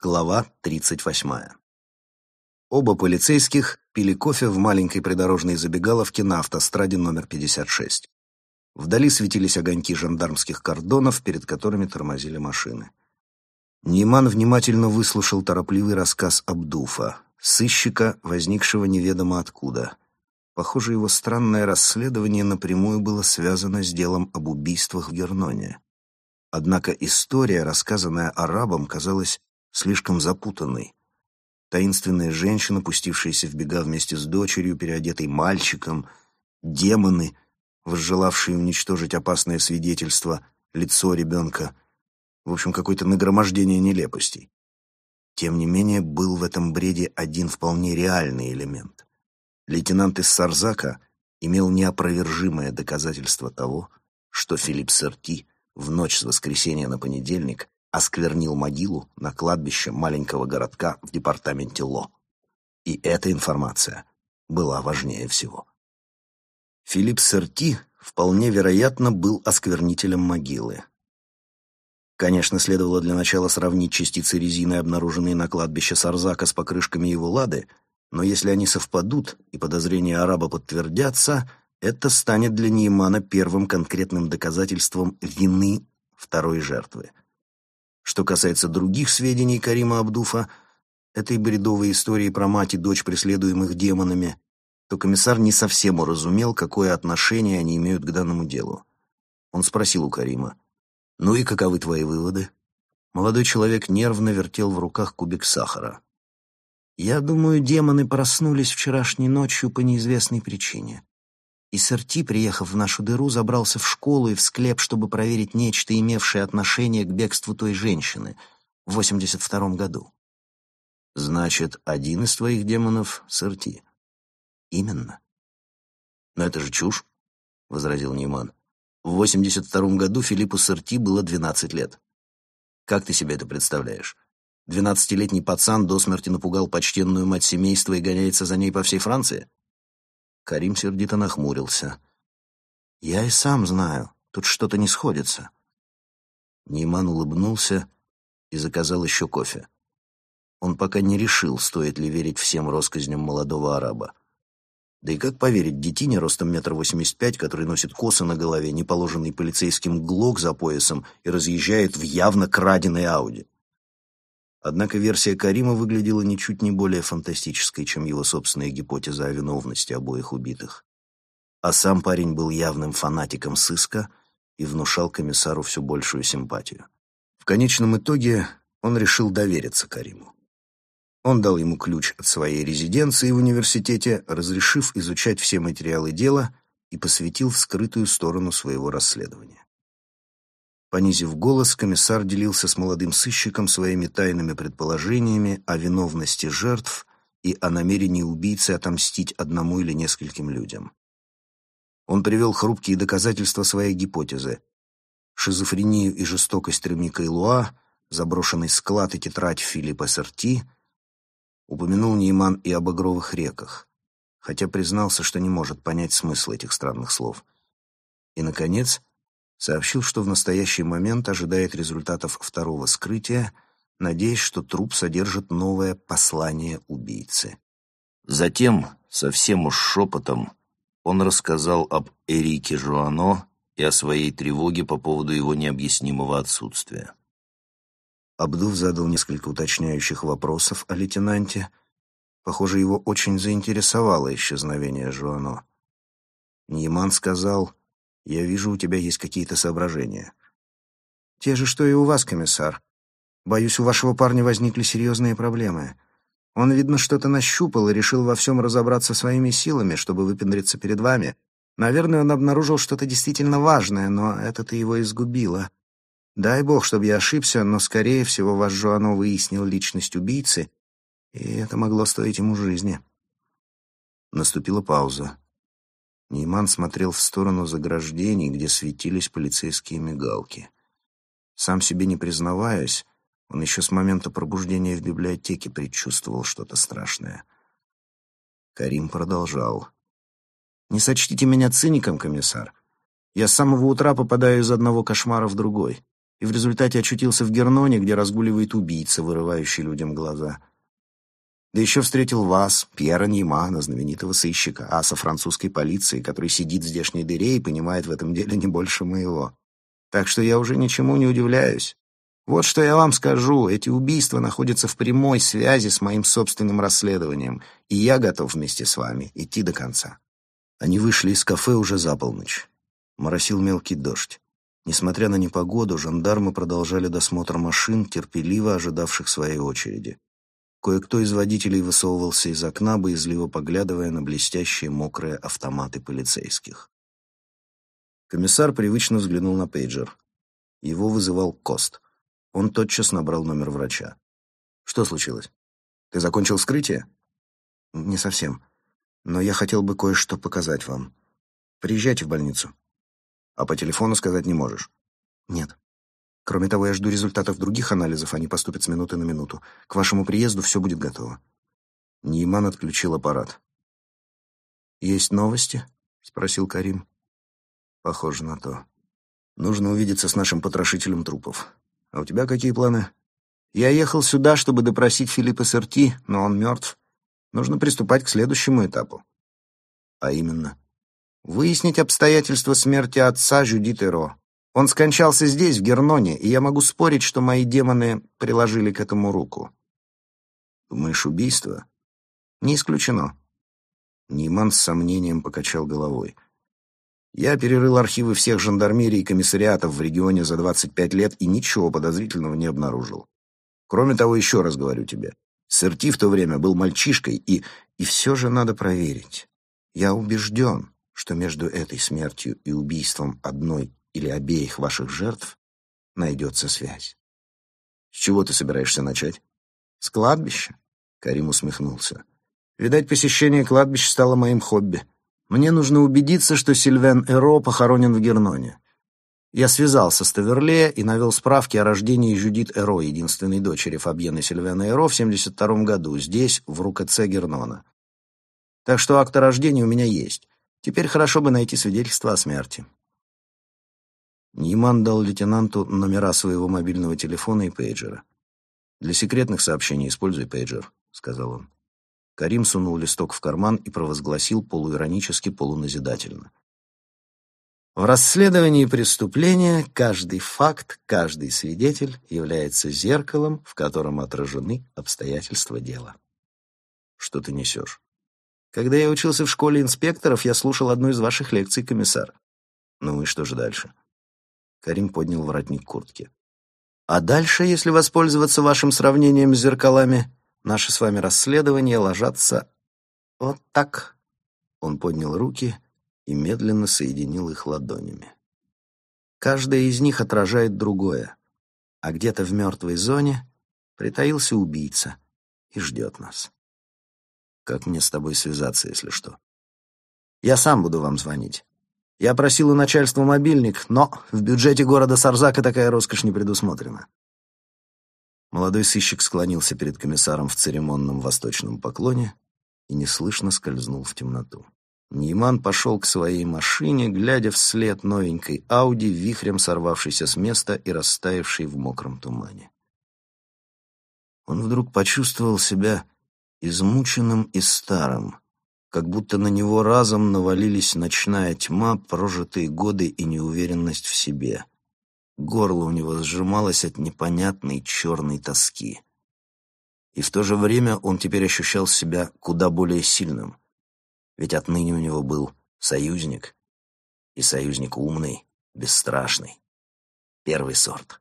Глава 38. Оба полицейских пили кофе в маленькой придорожной забегаловке на автостраде номер 56. Вдали светились огоньки жандармских кордонов, перед которыми тормозили машины. Нейман внимательно выслушал торопливый рассказ Абдуфа, сыщика, возникшего неведомо откуда. Похоже, его странное расследование напрямую было связано с делом об убийствах в Герноне. Однако история, рассказанная арабам, казалась слишком запутанной. Таинственная женщина, пустившаяся в бега вместе с дочерью, переодетой мальчиком, демоны, возжелавшие уничтожить опасное свидетельство, лицо ребенка. В общем, какое-то нагромождение нелепостей. Тем не менее, был в этом бреде один вполне реальный элемент. Лейтенант из Сарзака имел неопровержимое доказательство того, что Филипп Серти в ночь с воскресенья на понедельник осквернил могилу на кладбище маленького городка в департаменте Ло. И эта информация была важнее всего. Филипп Серти вполне вероятно был осквернителем могилы. Конечно, следовало для начала сравнить частицы резины, обнаруженные на кладбище Сарзака, с покрышками его лады, но если они совпадут и подозрения араба подтвердятся, это станет для Неймана первым конкретным доказательством вины второй жертвы. Что касается других сведений Карима Абдуфа, этой бредовой истории про мать и дочь, преследуемых демонами, то комиссар не совсем уразумел, какое отношение они имеют к данному делу. Он спросил у Карима, «Ну и каковы твои выводы?» Молодой человек нервно вертел в руках кубик сахара. «Я думаю, демоны проснулись вчерашней ночью по неизвестной причине. И Серти, приехав в нашу дыру, забрался в школу и в склеп, чтобы проверить нечто, имевшее отношение к бегству той женщины в 82 году. Значит, один из твоих демонов — Серти. Именно. Но это же чушь, — возразил Нейман. В 82 году Филиппу Серти было 12 лет. Как ты себе это представляешь? Двенадцатилетний пацан до смерти напугал почтенную мать семейства и гоняется за ней по всей Франции? Карим сердито нахмурился. «Я и сам знаю, тут что-то не сходится». Нейман улыбнулся и заказал еще кофе. Он пока не решил, стоит ли верить всем россказням молодого араба. Да и как поверить детине ростом метр восемьдесят пять, который носит косы на голове, не положенный полицейским глок за поясом и разъезжает в явно краденой Ауди? Однако версия Карима выглядела ничуть не более фантастической, чем его собственная гипотеза о виновности обоих убитых. А сам парень был явным фанатиком сыска и внушал комиссару все большую симпатию. В конечном итоге он решил довериться Кариму. Он дал ему ключ от своей резиденции в университете, разрешив изучать все материалы дела и посвятил в скрытую сторону своего расследования. Понизив голос, комиссар делился с молодым сыщиком своими тайными предположениями о виновности жертв и о намерении убийцы отомстить одному или нескольким людям. Он привел хрупкие доказательства своей гипотезы. Шизофрению и жестокость Реми Кайлуа, заброшенный склад и тетрадь Филиппа Серти, упомянул Нейман и об Багровых реках, хотя признался, что не может понять смысл этих странных слов. И, наконец, сообщил, что в настоящий момент ожидает результатов второго скрытия, надеясь, что труп содержит новое послание убийцы. Затем, совсем уж шепотом, он рассказал об Эрике Жуано и о своей тревоге по поводу его необъяснимого отсутствия. Абдув задал несколько уточняющих вопросов о лейтенанте. Похоже, его очень заинтересовало исчезновение Жуано. Ньяман сказал, я вижу, у тебя есть какие-то соображения. Те же, что и у вас, комиссар. Боюсь, у вашего парня возникли серьезные проблемы. Он, видно, что-то нащупал и решил во всем разобраться своими силами, чтобы выпендриться перед вами. Наверное, он обнаружил что-то действительно важное, но это-то его изгубило. Дай бог, чтобы я ошибся, но, скорее всего, ваш Жуано выяснил личность убийцы, и это могло стоить ему жизни. Наступила пауза. Нейман смотрел в сторону заграждений, где светились полицейские мигалки. Сам себе не признаваясь, он еще с момента пробуждения в библиотеке предчувствовал что-то страшное. Карим продолжал. «Не сочтите меня циником, комиссар. Я с самого утра попадаю из одного кошмара в другой. и в результате очутился в Герноне, где разгуливает убийца, вырывающий людям глаза. Да еще встретил вас, Пьера Неймана, знаменитого сыщика, аса французской полиции, который сидит в здешней дыре и понимает в этом деле не больше моего. Так что я уже ничему не удивляюсь. Вот что я вам скажу, эти убийства находятся в прямой связи с моим собственным расследованием, и я готов вместе с вами идти до конца. Они вышли из кафе уже за полночь. Моросил мелкий дождь. Несмотря на непогоду, жандармы продолжали досмотр машин, терпеливо ожидавших своей очереди. Кое-кто из водителей высовывался из окна, боязливо поглядывая на блестящие мокрые автоматы полицейских. Комиссар привычно взглянул на пейджер. Его вызывал Кост. Он тотчас набрал номер врача. «Что случилось? Ты закончил вскрытие?» «Не совсем. Но я хотел бы кое-что показать вам. Приезжайте в больницу». А по телефону сказать не можешь? Нет. Кроме того, я жду результатов других анализов, они поступят с минуты на минуту. К вашему приезду все будет готово. Нейман отключил аппарат. «Есть новости?» — спросил Карим. «Похоже на то. Нужно увидеться с нашим потрошителем трупов. А у тебя какие планы?» «Я ехал сюда, чтобы допросить Филиппа Серти, но он мертв. Нужно приступать к следующему этапу». «А именно?» Выяснить обстоятельства смерти отца Жюдит Эро. Он скончался здесь, в Герноне, и я могу спорить, что мои демоны приложили к этому руку. Думаешь, убийство? Не исключено. Ниман с сомнением покачал головой. Я перерыл архивы всех жандармерий и комиссариатов в регионе за 25 лет и ничего подозрительного не обнаружил. Кроме того, еще раз говорю тебе, Серти в то время был мальчишкой, и... И все же надо проверить. Я убежден, что между этой смертью и убийством одной или обеих ваших жертв найдется связь. С чего ты собираешься начать? С кладбища? Карим усмехнулся. Видать, посещение кладбища стало моим хобби. Мне нужно убедиться, что Сильвен Эро похоронен в Герноне. Я связался с Таверле и навел справки о рождении Жюдит Эро, единственной дочери Фабьена Сильвена Эро, в 72 году, здесь, в РУКЦ Гернона. Так что акт о рождении у меня есть. Теперь хорошо бы найти свидетельство о смерти. Ниман дал лейтенанту номера своего мобильного телефона и пейджера. «Для секретных сообщений используй пейджер», — сказал он. Карим сунул листок в карман и провозгласил полуиронически, полуназидательно. В расследовании преступления каждый факт, каждый свидетель является зеркалом, в котором отражены обстоятельства дела. Что ты несешь? Когда я учился в школе инспекторов, я слушал одну из ваших лекций, комиссар. Ну и что же дальше? Карим поднял воротник куртки. А дальше, если воспользоваться вашим сравнением с зеркалами, наши с вами расследования ложатся вот так. Он поднял руки и медленно соединил их ладонями. Каждая из них отражает другое, а где-то в мертвой зоне притаился убийца и ждет нас. Как мне с тобой связаться, если что? Я сам буду вам звонить. Я просил у начальства мобильник, но в бюджете города Сарзака такая роскошь не предусмотрена. Молодой сыщик склонился перед комиссаром в церемонном восточном поклоне и неслышно скользнул в темноту. Нейман пошел к своей машине, глядя вслед новенькой Ауди, вихрем сорвавшейся с места и растаявшей в мокром тумане. Он вдруг почувствовал себя измученным и старым, как будто на него разом навалились ночная тьма, прожитые годы и неуверенность в себе. Горло у него сжималось от непонятной черной тоски. И в то же время он теперь ощущал себя куда более сильным, ведь отныне у него был союзник, и союзник умный, бесстрашный, первый сорт.